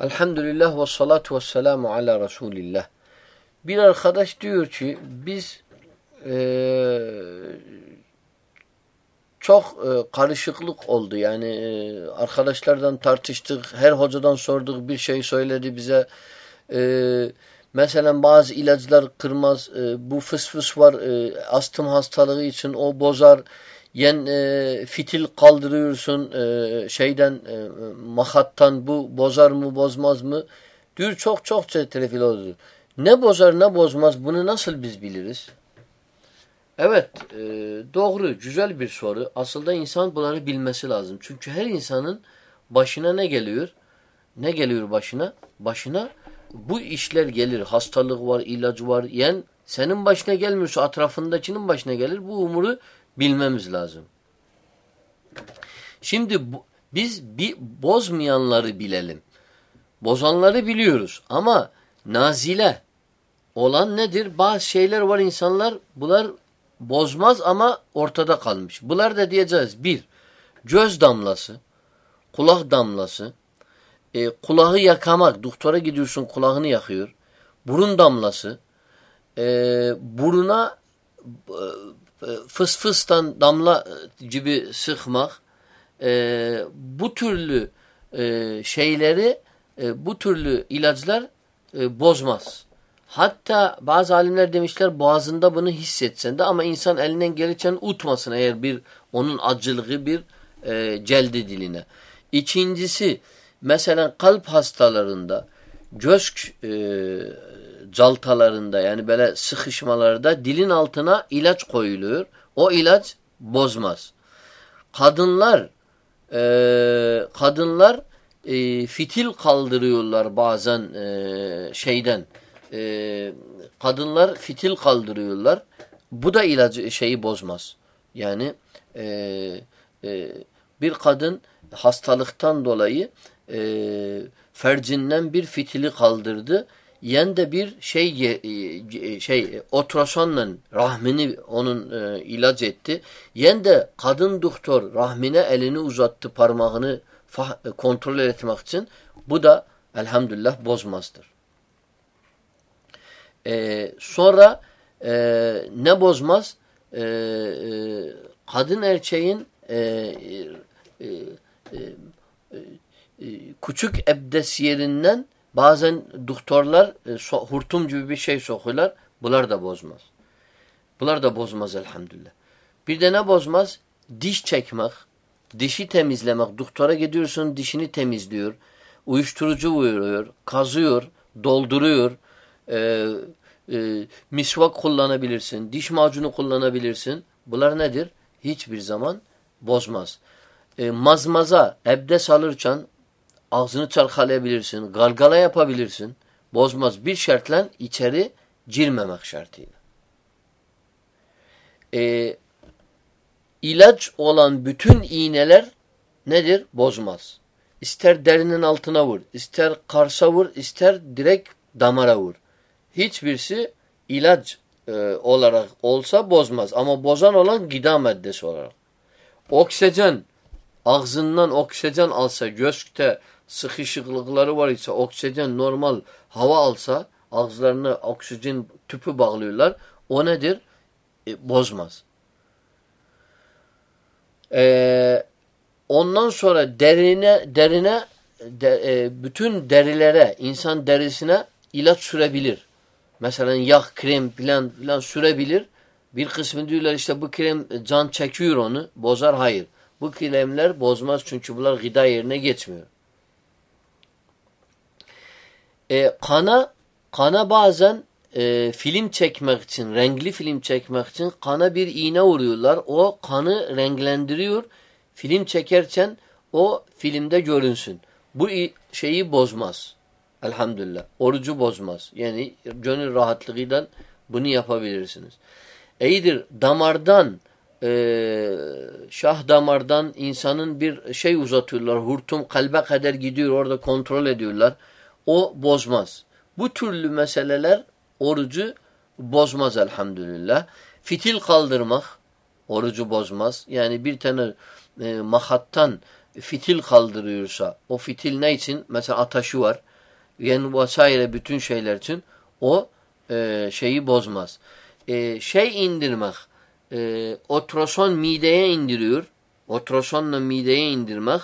Elhamdülillah ve salatu ve selamu ala Resulillah. Bir arkadaş diyor ki biz e, çok e, karışıklık oldu. Yani e, arkadaşlardan tartıştık, her hocadan sorduk, bir şey söyledi bize. E, mesela bazı ilaçlar kırmaz, e, bu fıs fıs var, e, astım hastalığı için o bozar. Yen e, fitil kaldırıyorsun e, şeyden e, mahattan bu bozar mı bozmaz mı? Diyor çok çok telefil oldu. Ne bozar ne bozmaz bunu nasıl biz biliriz? Evet e, doğru güzel bir soru. Aslında insan bunları bilmesi lazım. Çünkü her insanın başına ne geliyor? Ne geliyor başına? Başına bu işler gelir. Hastalık var, ilacı var. Yani senin başına gelmiyorsa etrafındakinin başına gelir. Bu umuru bilmemiz lazım. Şimdi bu, biz bir bozmayanları bilelim. Bozanları biliyoruz ama nazile olan nedir? Bazı şeyler var insanlar bunlar bozmaz ama ortada kalmış. Bunlar da diyeceğiz. Bir, göz damlası, kulak damlası, e, kulağı yakamak. Doktora gidiyorsun kulağını yakıyor. Burun damlası, e, buruna e, fıs fıstan damla gibi sıkmak e, bu türlü e, şeyleri e, bu türlü ilaçlar e, bozmaz. Hatta bazı alimler demişler boğazında bunu hissetsen de ama insan elinden gelirken utmasın eğer bir onun acılığı bir e, celdi diline. İkincisi mesela kalp hastalarında göz e, caltalarında yani böyle sıkışmalarda dilin altına ilaç koyuluyor. O ilaç bozmaz. Kadınlar e, kadınlar e, fitil kaldırıyorlar bazen e, şeyden. E, kadınlar fitil kaldırıyorlar. Bu da ilacı şeyi bozmaz. Yani e, e, bir kadın hastalıktan dolayı e, fercinden bir fitili kaldırdı yen de bir şey e, şey ultrasonla rahmini onun e, ilaç etti. Yen de kadın doktor rahmine elini uzattı parmağını e, kontrol etmek için. Bu da elhamdülillah bozmazdır. E, sonra e, ne bozmaz? E, e, kadın erkeğin e, e, e, e, küçük ebdes yerinden Bazen doktorlar e, hurtum gibi bir şey sokuyorlar. Bunlar da bozmaz. Bunlar da bozmaz elhamdülillah. Bir de ne bozmaz? Diş çekmek, dişi temizlemek. Doktora gidiyorsun dişini temizliyor. Uyuşturucu vuruyor, kazıyor, dolduruyor. E, e, misvak kullanabilirsin, diş macunu kullanabilirsin. Bunlar nedir? Hiçbir zaman bozmaz. E, mazmaza, ebdes alırken ağzını çalkalayabilirsin, galgala yapabilirsin. Bozmaz. Bir şartla içeri girmemek şartıyla. Ee, ilaç olan bütün iğneler nedir? Bozmaz. İster derinin altına vur, ister karsa vur, ister direkt damara vur. Hiçbirisi ilaç e, olarak olsa bozmaz. Ama bozan olan gıda maddesi olarak. Oksijen, ağzından oksijen alsa, gözte sıkışıklıkları var ise oksijen normal hava alsa ağızlarına oksijen tüpü bağlıyorlar. O nedir? E, bozmaz. Ee, ondan sonra derine derine de, e, bütün derilere, insan derisine ilaç sürebilir. Mesela yağ, krem filan filan sürebilir. Bir kısmı diyorlar işte bu krem can çekiyor onu. Bozar. Hayır. Bu kremler bozmaz çünkü bunlar gıda yerine geçmiyor. E, kana kana bazen e, film çekmek için, renkli film çekmek için kana bir iğne vuruyorlar. O kanı renklendiriyor. Film çekerken o filmde görünsün. Bu şeyi bozmaz. Elhamdülillah. Orucu bozmaz. Yani gönül rahatlığıyla bunu yapabilirsiniz. İyidir damardan e, şah damardan insanın bir şey uzatıyorlar. Hurtum kalbe kadar gidiyor. Orada kontrol ediyorlar o bozmaz. Bu türlü meseleler orucu bozmaz elhamdülillah. Fitil kaldırmak orucu bozmaz. Yani bir tane e, mahattan fitil kaldırıyorsa o fitil ne için? Mesela ataşı var. Yani vesaire bütün şeyler için o e, şeyi bozmaz. E, şey indirmek e, otroson mideye indiriyor. Otrosonla mideye indirmek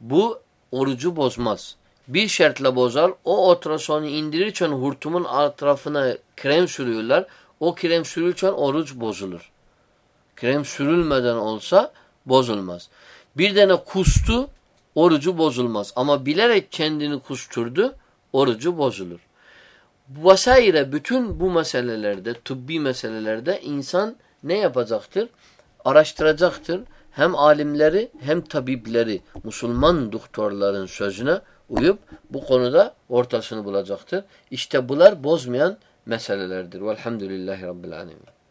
bu orucu bozmaz. Bir şartla bozar. O otrosonu indirirken hurtumun etrafına krem sürüyorlar. O krem sürülürken oruç bozulur. Krem sürülmeden olsa bozulmaz. Bir tane kustu orucu bozulmaz. Ama bilerek kendini kusturdu orucu bozulur. Vesaire bütün bu meselelerde, tıbbi meselelerde insan ne yapacaktır? Araştıracaktır. Hem alimleri hem tabipleri, Müslüman doktorların sözüne uyup bu konuda ortasını bulacaktır. İşte bunlar bozmayan meselelerdir. Velhamdülillahi Rabbil Alemin.